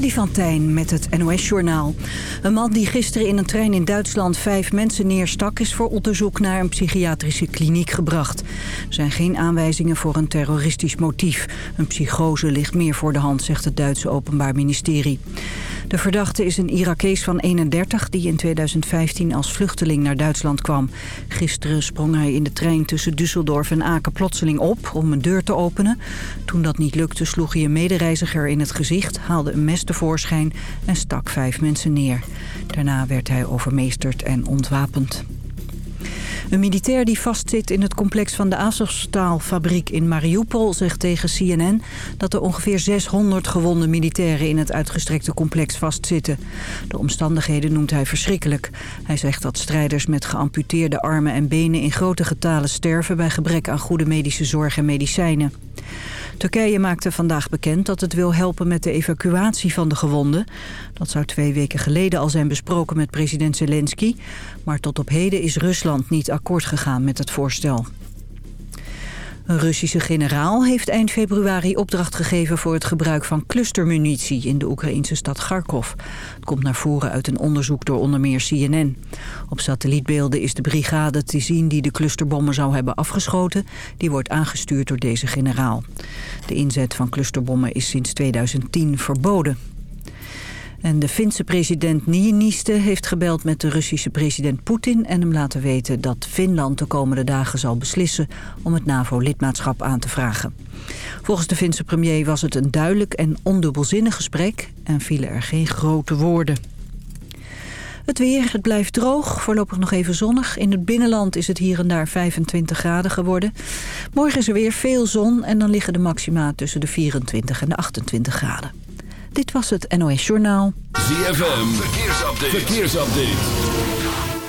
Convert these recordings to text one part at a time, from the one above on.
Freddy van Tijn met het NOS-journaal. Een man die gisteren in een trein in Duitsland vijf mensen neerstak... is voor onderzoek naar een psychiatrische kliniek gebracht. Er zijn geen aanwijzingen voor een terroristisch motief. Een psychose ligt meer voor de hand, zegt het Duitse Openbaar Ministerie. De verdachte is een Irakees van 31 die in 2015 als vluchteling naar Duitsland kwam. Gisteren sprong hij in de trein tussen Düsseldorf en Aken plotseling op om een deur te openen. Toen dat niet lukte sloeg hij een medereiziger in het gezicht, haalde een mes tevoorschijn en stak vijf mensen neer. Daarna werd hij overmeesterd en ontwapend. Een militair die vastzit in het complex van de Azovstal-fabriek in Mariupol zegt tegen CNN dat er ongeveer 600 gewonde militairen in het uitgestrekte complex vastzitten. De omstandigheden noemt hij verschrikkelijk. Hij zegt dat strijders met geamputeerde armen en benen in grote getalen sterven bij gebrek aan goede medische zorg en medicijnen. Turkije maakte vandaag bekend dat het wil helpen met de evacuatie van de gewonden. Dat zou twee weken geleden al zijn besproken met president Zelensky. Maar tot op heden is Rusland niet akkoord gegaan met het voorstel. Een Russische generaal heeft eind februari opdracht gegeven voor het gebruik van clustermunitie in de Oekraïnse stad Kharkov. Het komt naar voren uit een onderzoek door onder meer CNN. Op satellietbeelden is de brigade te zien die de clusterbommen zou hebben afgeschoten. Die wordt aangestuurd door deze generaal. De inzet van clusterbommen is sinds 2010 verboden. En de Finse president Niinistö heeft gebeld met de Russische president Poetin... en hem laten weten dat Finland de komende dagen zal beslissen... om het NAVO-lidmaatschap aan te vragen. Volgens de Finse premier was het een duidelijk en ondubbelzinnig gesprek... en vielen er geen grote woorden. Het weer, het blijft droog, voorlopig nog even zonnig. In het binnenland is het hier en daar 25 graden geworden. Morgen is er weer veel zon en dan liggen de maxima tussen de 24 en de 28 graden. Dit was het NOS Journaal. ZFM, verkeersupdate. verkeersupdate.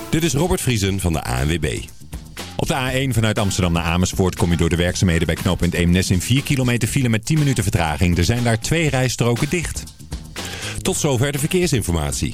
Dit is Robert Vriesen van de ANWB. Op de A1 vanuit Amsterdam naar Amersfoort kom je door de werkzaamheden bij knooppunt Eemnes in 4 kilometer file met 10 minuten vertraging. Er zijn daar twee rijstroken dicht. Tot zover de verkeersinformatie.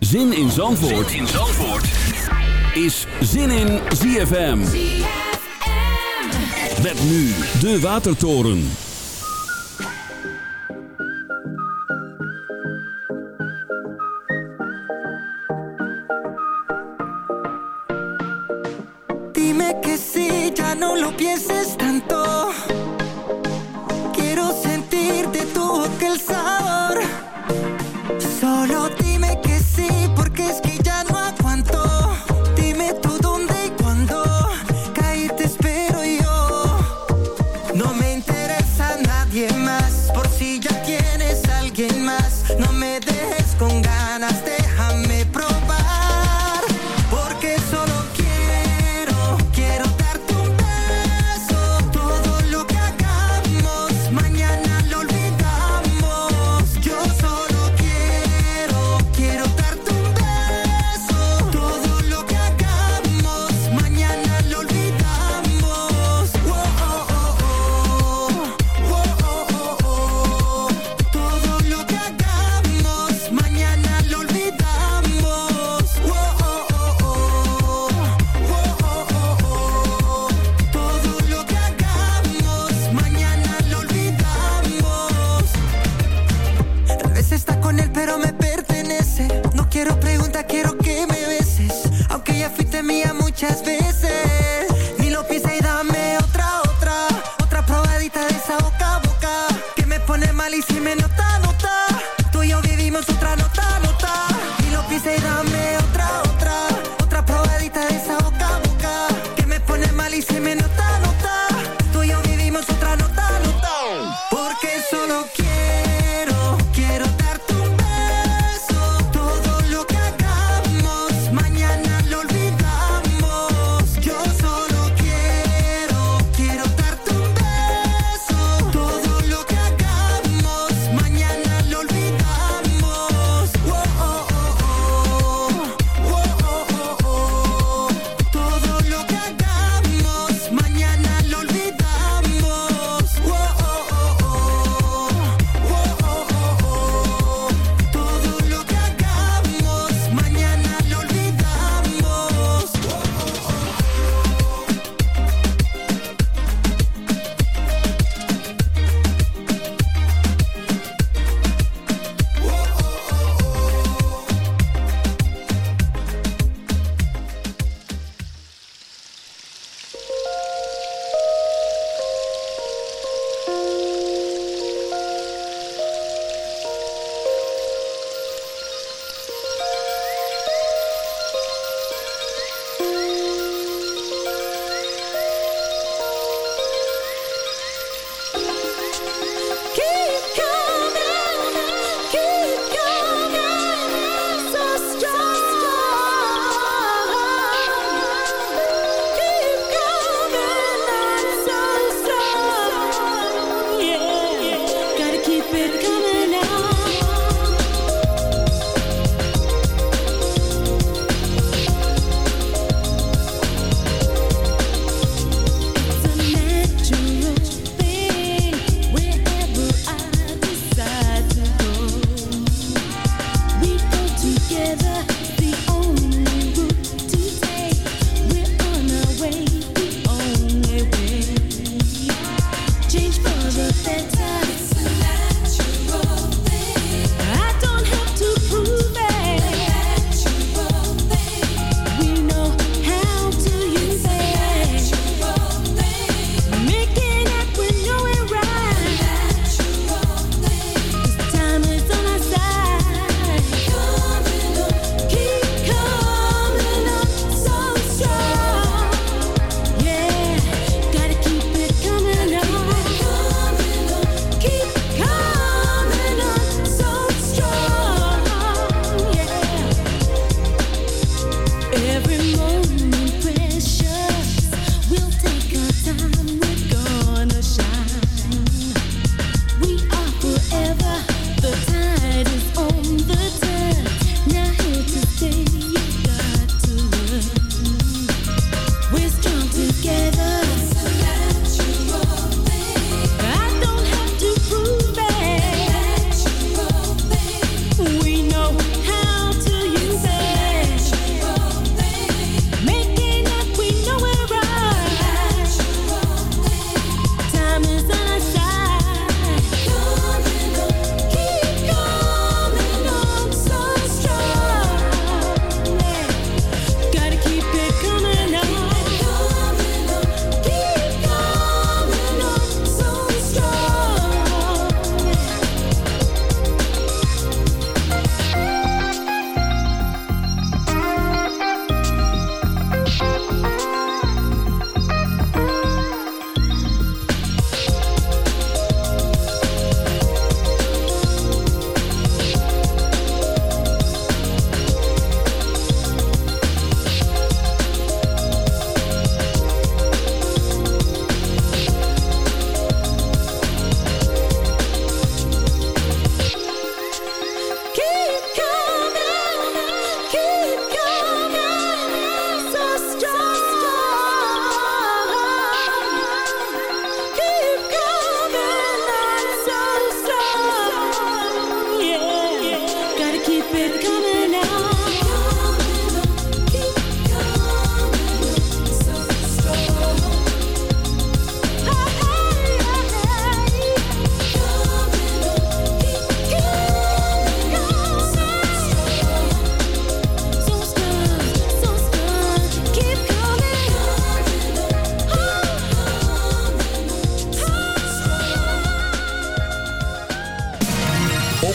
Zin in Zandvoort, zin in Zandvoort. is Zin in ZFM. Met nu de Watertoren.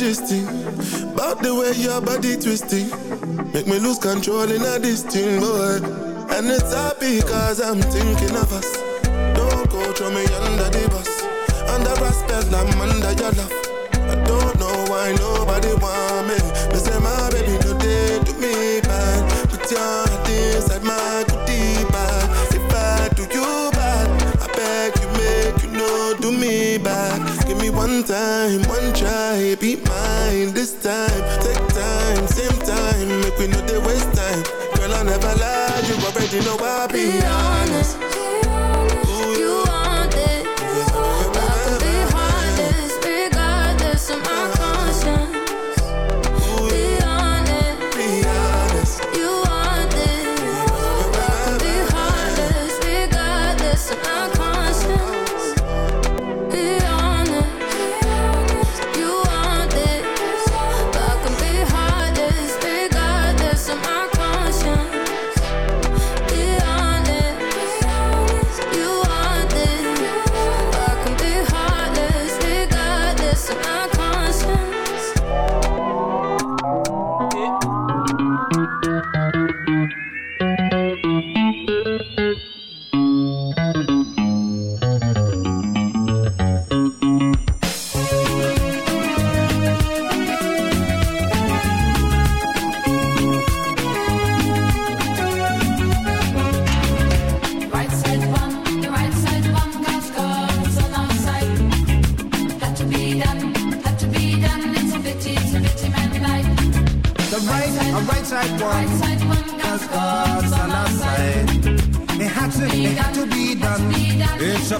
majesty. About the way your body twisting. Make me lose control in a this boy. And it's happy cause I'm thinking of us. Don't go throw me under the bus. Under respect, I'm under your love. I don't know why nobody want me. They say my baby, no, they do me bad. Put your heart inside my you know I'll be.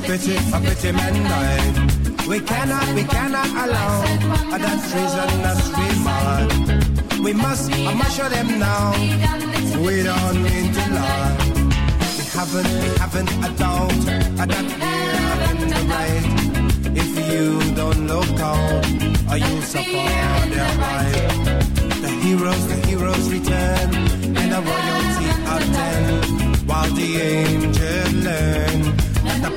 pity, a pity man died. We cannot, we cannot allow that treason that's we mind. We must, I must show them now. We don't mean to lie. We haven't, we haven't a doubt that we are in the right. If you don't look out, or you'll suffer their right. The heroes, the heroes return, and the royalty attend, while the angels learn that the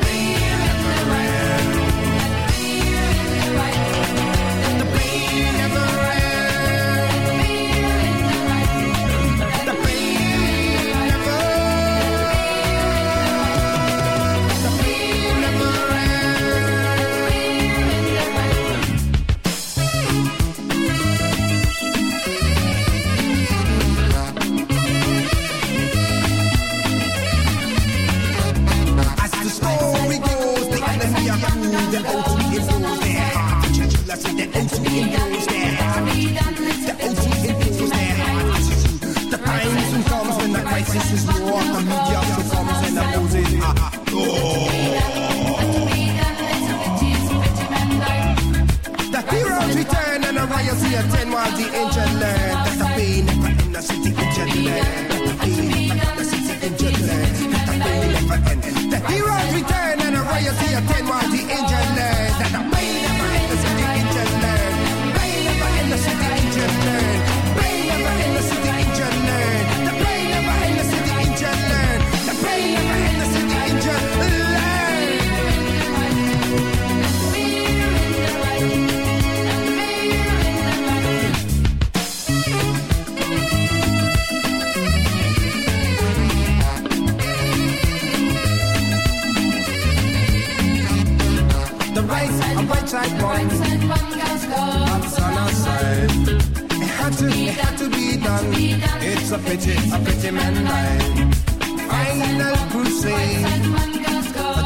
to the ends we. done. It's a pity, a pity man line. Final crusade,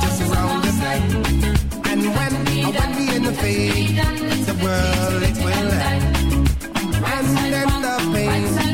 just around the bend. And when, when we in the fade, the world it will end. And then the pain.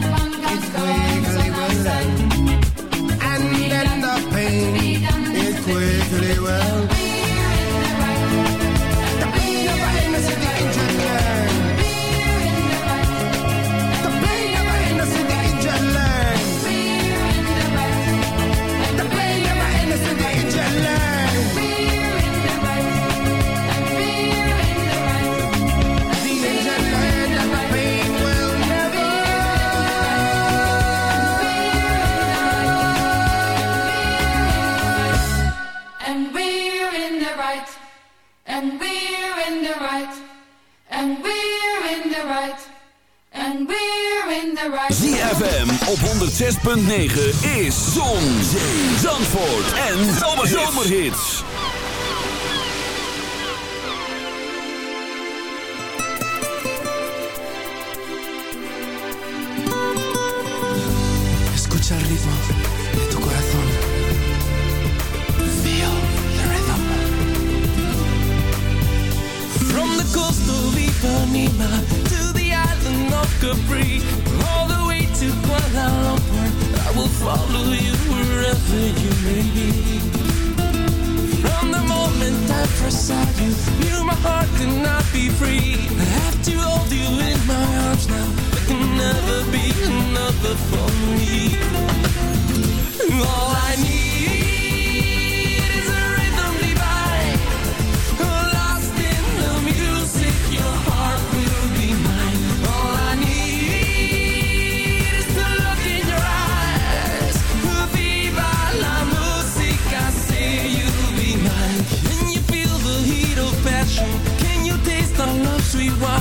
106.9 is Zon, Zee, Zandvoort en Zomerhits. Zomerhits. Escucha el ritmo de tu corazón. Feel the rhythm. From the coast of Ipanema to the island of Capri. All not open. I will follow you wherever you may be. From the moment I first saw you, knew my heart could not be free. I have to hold you in my arms now. There can never be another for me. All I need.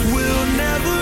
We'll never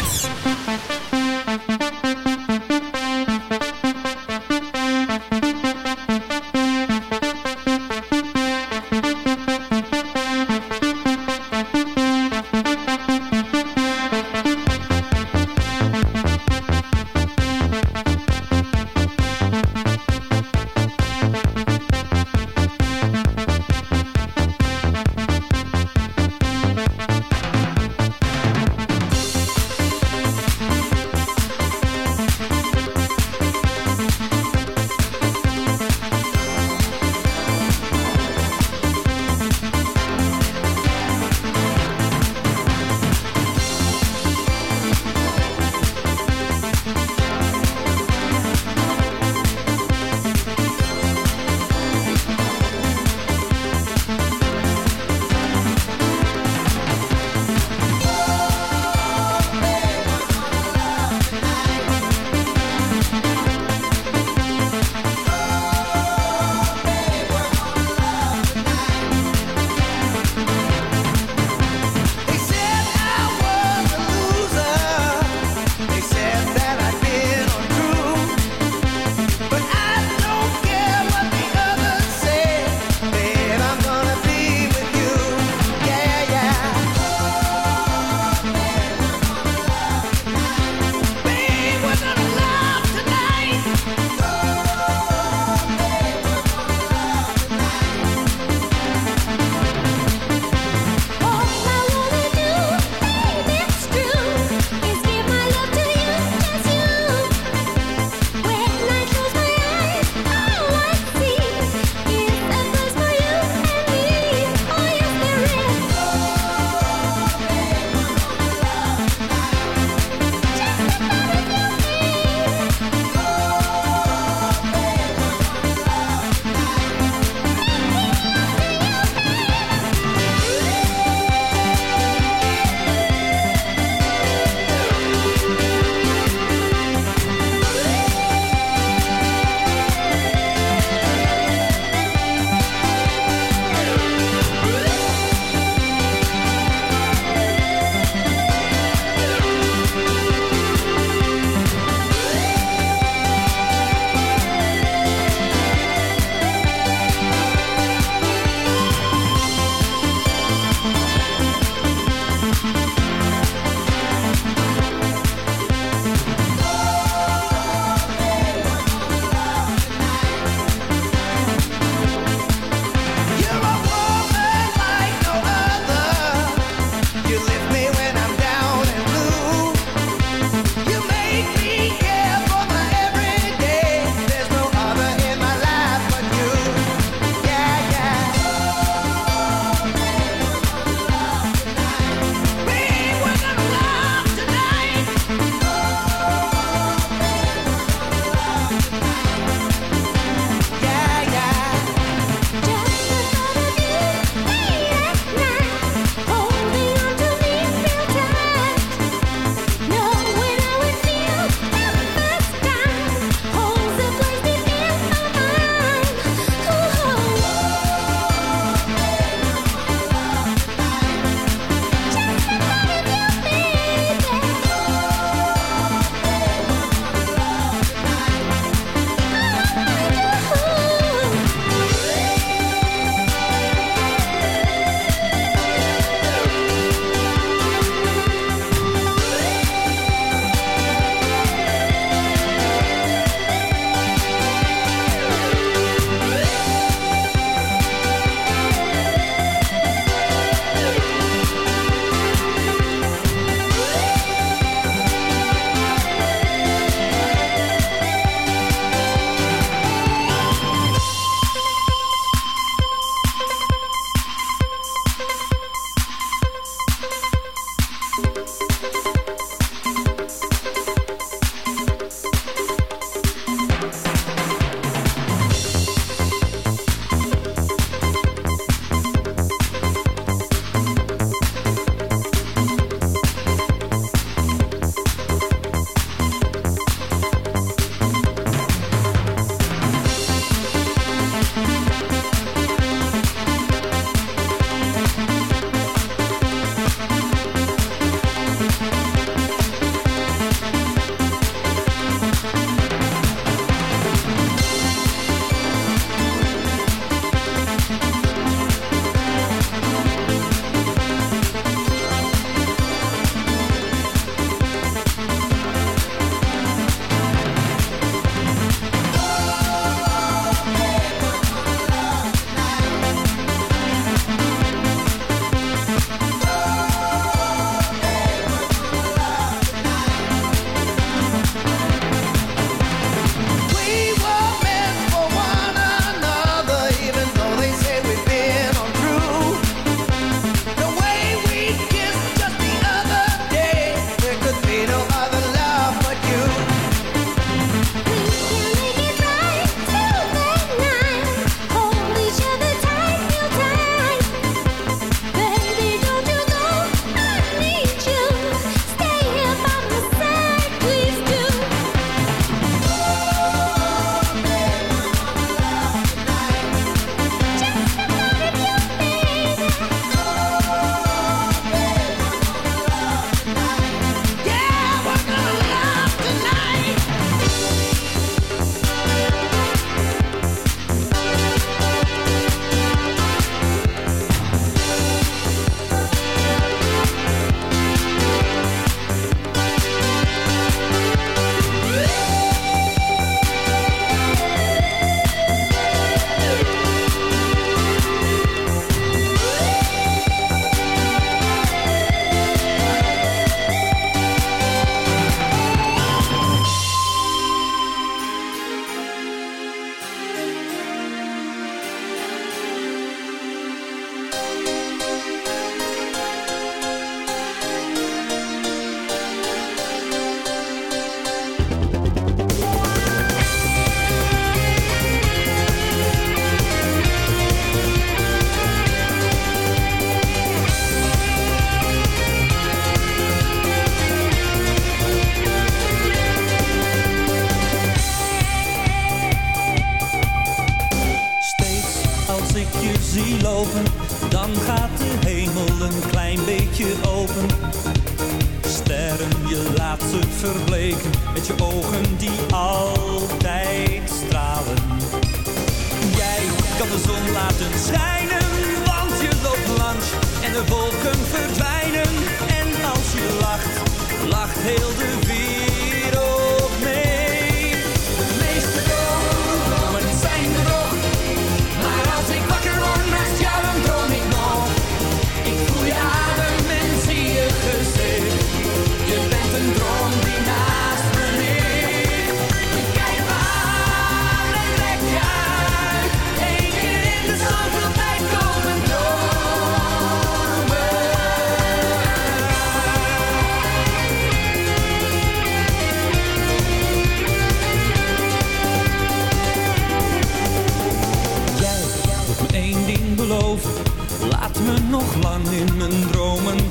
Peace.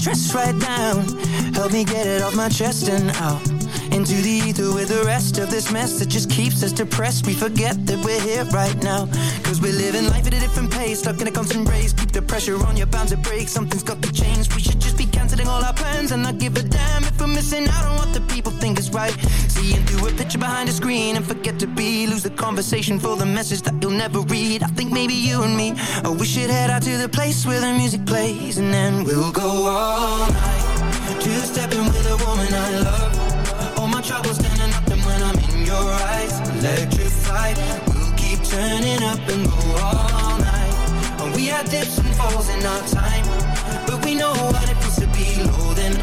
stress right down. Help me get it off my chest and out. Into the ether with the rest of this mess that just keeps us depressed. We forget that we're here right now. Cause we're living life at a different pace. Stuck in a constant race. Keep the pressure on, you're bound to break. Something's got to change. We should just be canceling all our plans and not give a damn if we're missing out on what the people think is right. Seeing through a picture behind a screen and forget to be. Lose the conversation for the message that you'll never read. I think maybe you and me, oh, we should head out to the place where the music plays and then we'll go all night. Two stepping with a woman I love. All my troubles standing up and when I'm in your eyes, electrified. We'll keep turning up and go all night. We had dips and falls in our time, but we know what it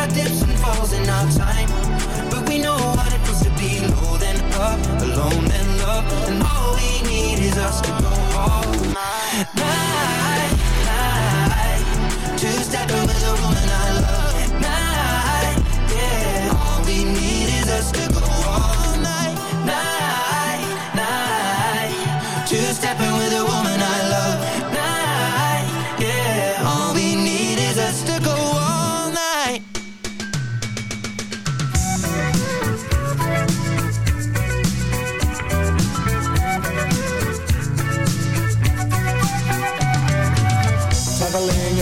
we dips and falls in our time. But we know what it feels to be low then up, alone then love. And all we need is us to go all night.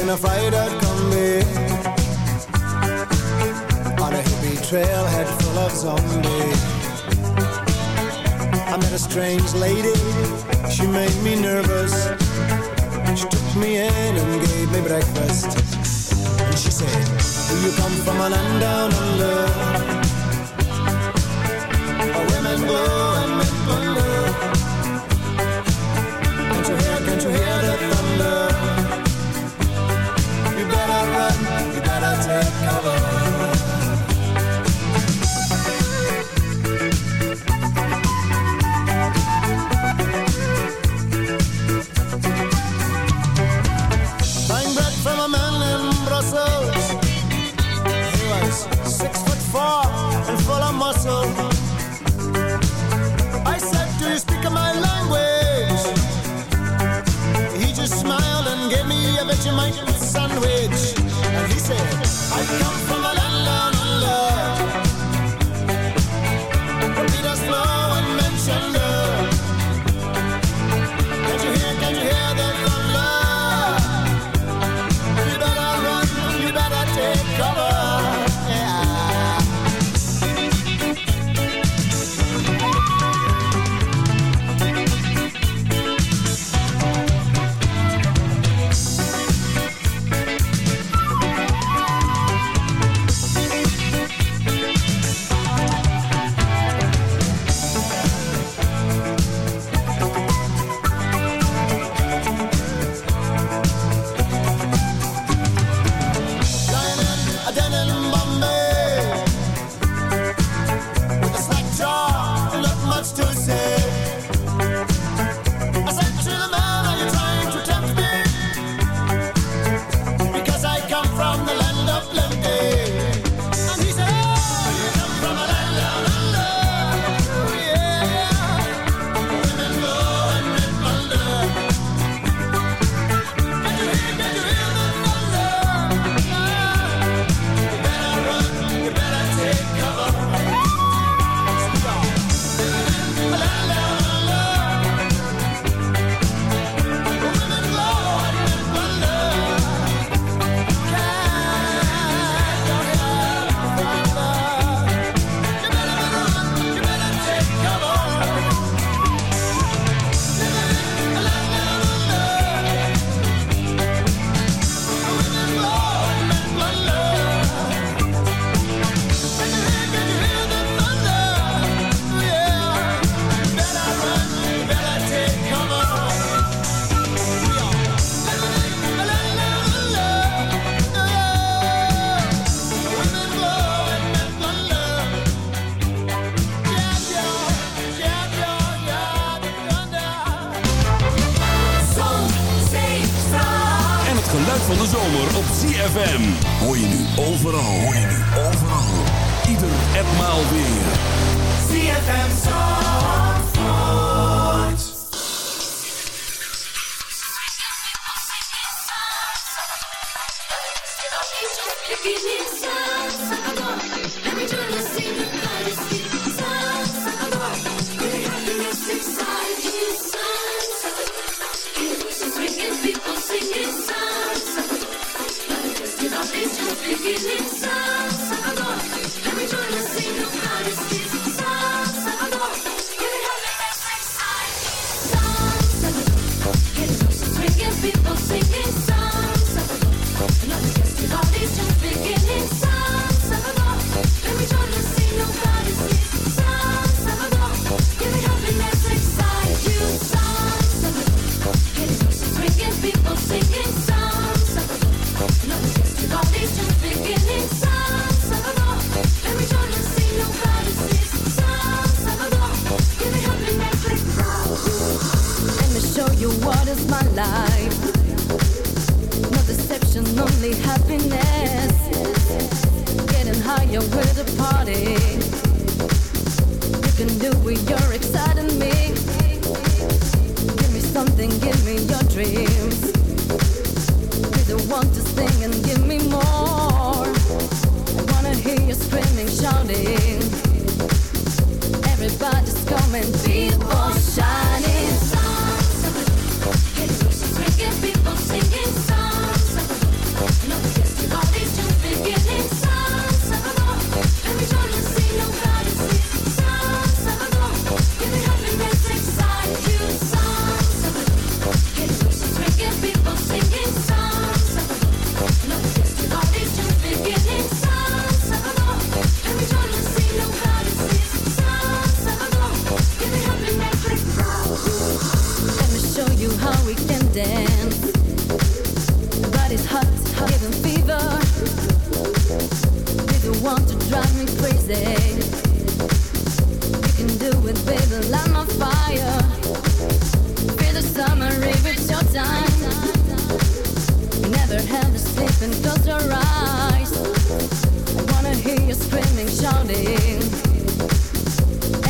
In a freighter combi On a hippie trailhead full of zombies. I met a strange lady, she made me nervous. She took me in and gave me breakfast. And she said, do you come from a land down under? Where women glow oh, and men wonder oh. Can't you hear, can't you hear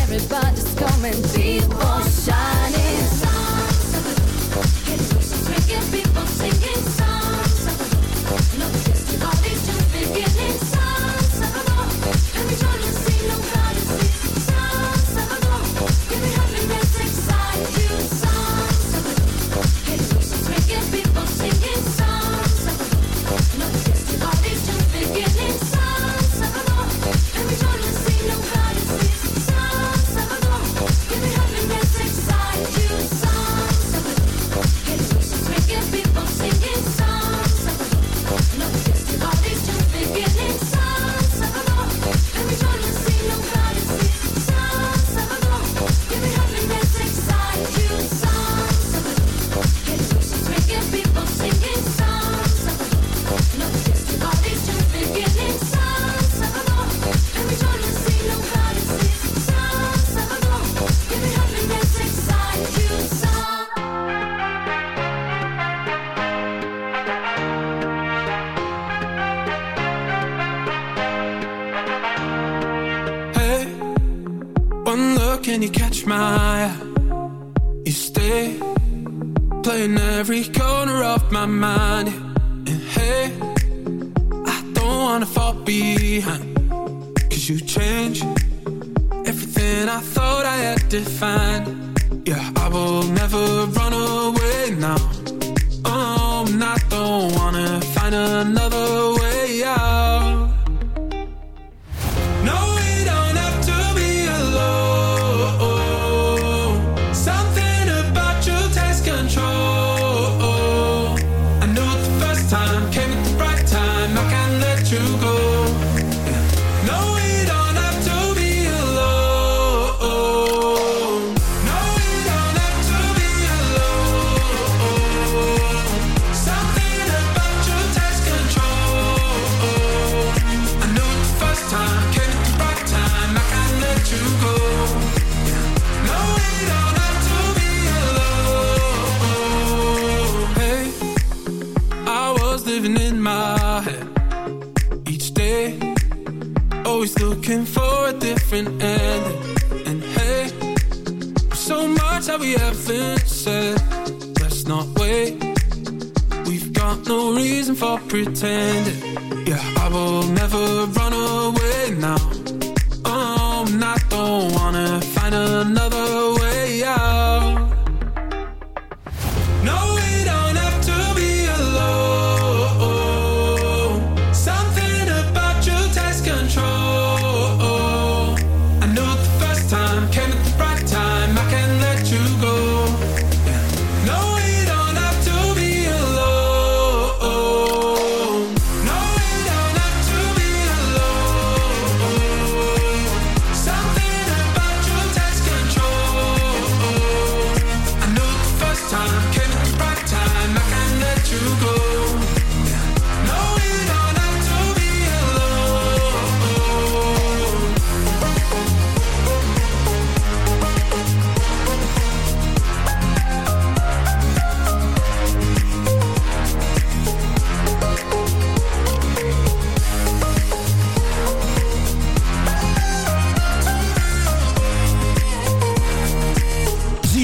Everybody's coming, people shining.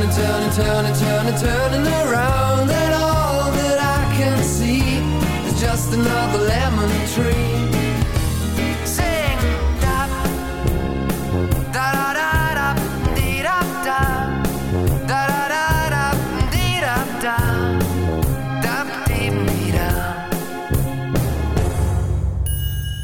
I'm turning, turning, turning, turning, turning around, and all that I can see is just another lemon tree.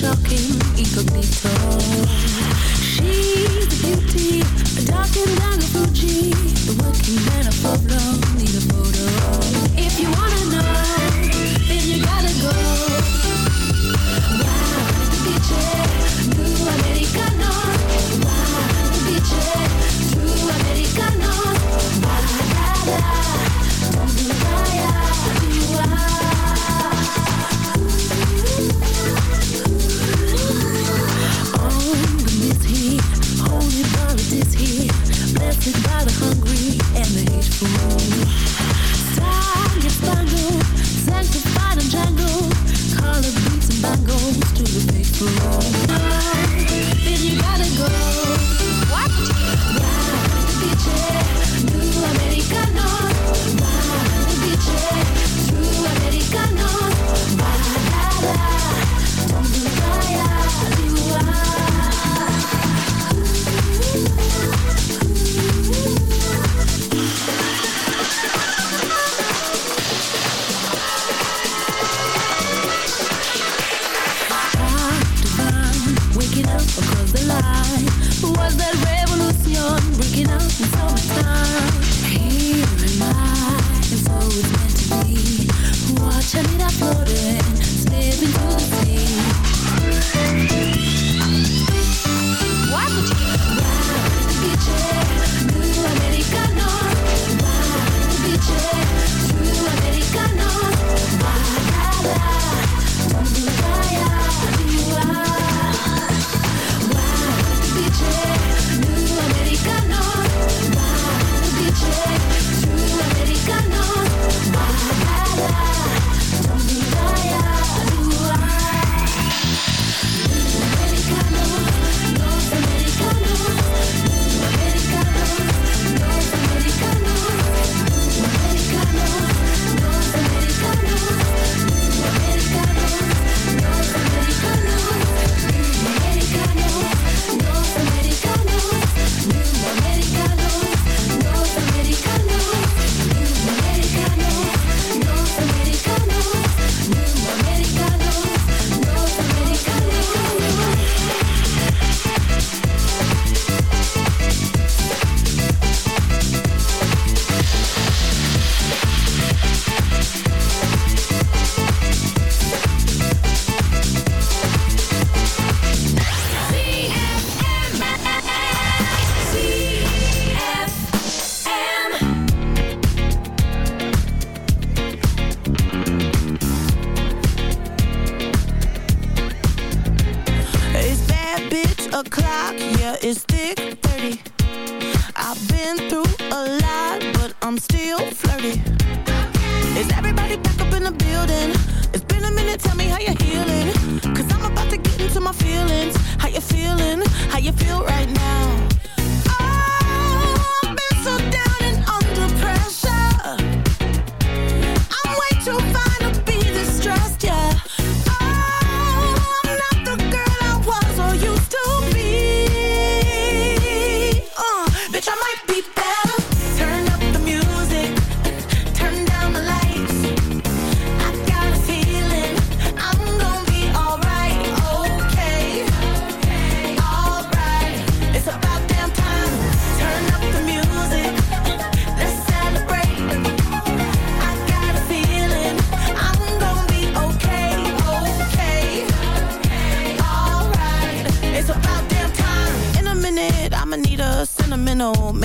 shocking. Incognito. She's a beauty, a dark and dagger Fuji. The working man of Pablo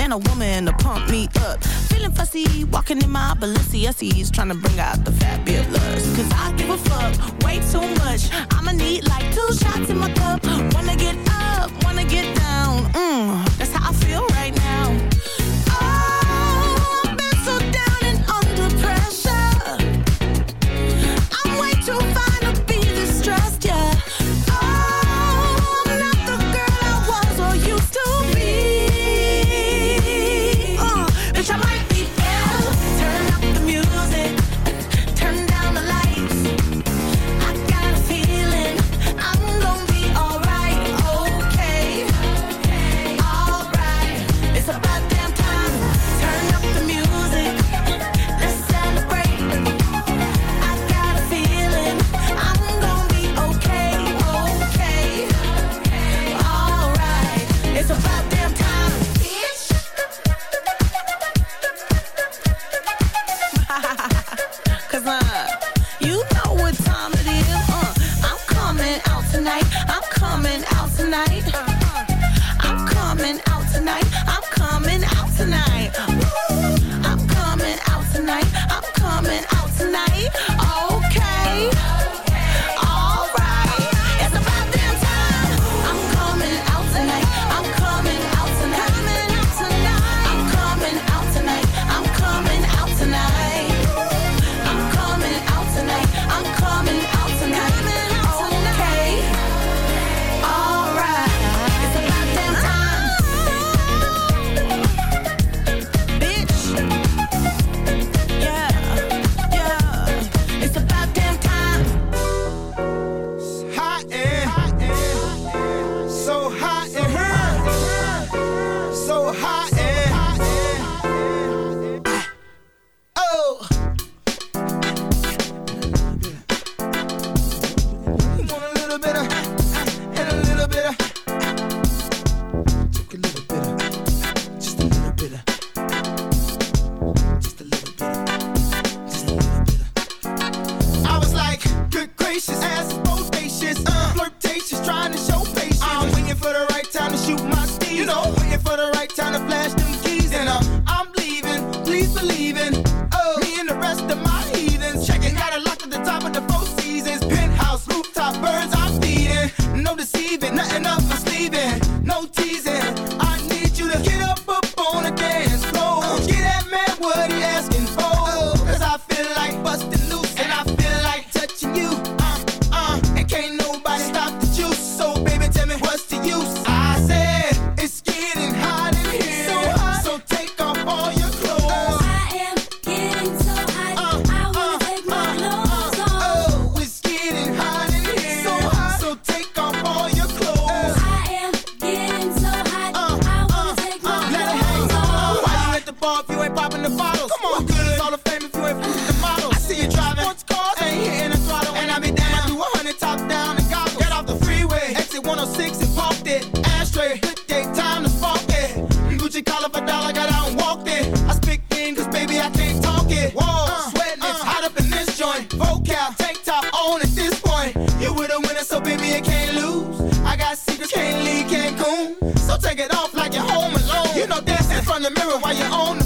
and a woman to pump me up. Feeling fussy, walking in my Balenciennes, trying to bring out the fabulous. Cause I give a fuck way too much. I'ma need like two shots in my cup. Wanna get up, wanna get down. Mmm, that's how I feel right now. straight. Take time to fuck it. Gucci collar for dollar, got out and walked it. I speak in, cause baby, I can't talk it. Whoa, uh, sweating, uh, it's hot up in this joint. Vocal, tank top on at this point. You with a winner, so baby, it can't lose. I got secrets, can't leave Cancun. So take it off like you're home alone. You know, dancing in front of the mirror while you're on the